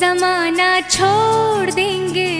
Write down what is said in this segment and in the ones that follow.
जमाना छोड़ देंगे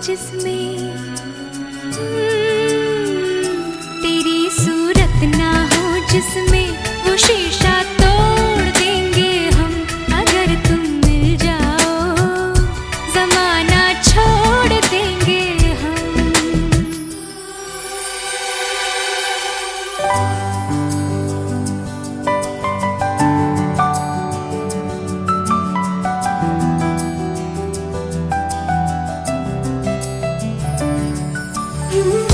जिसमें you.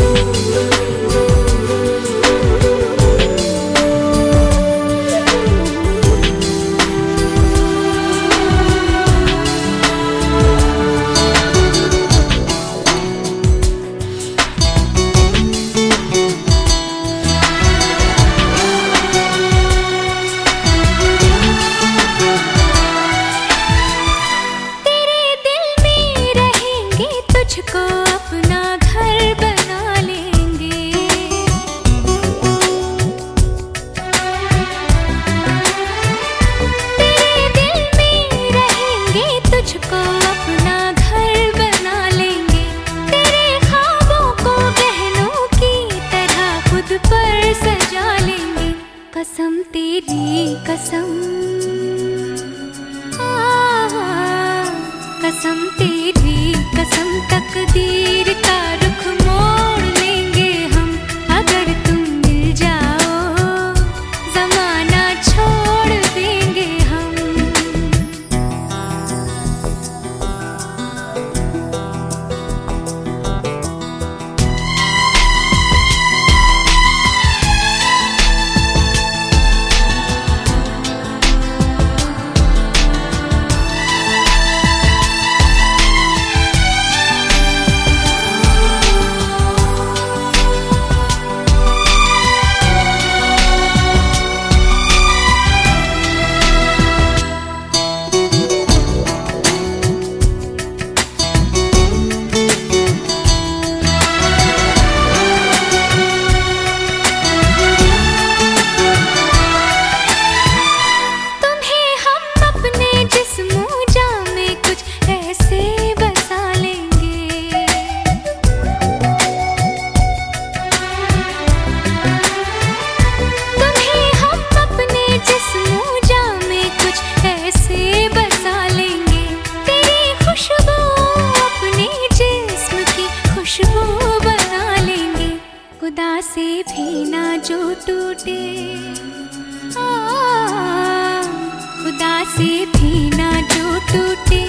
something जो बना लेंगे। खुदा से भी ना जो टूटे। खुदा से भी ना जो टूटे।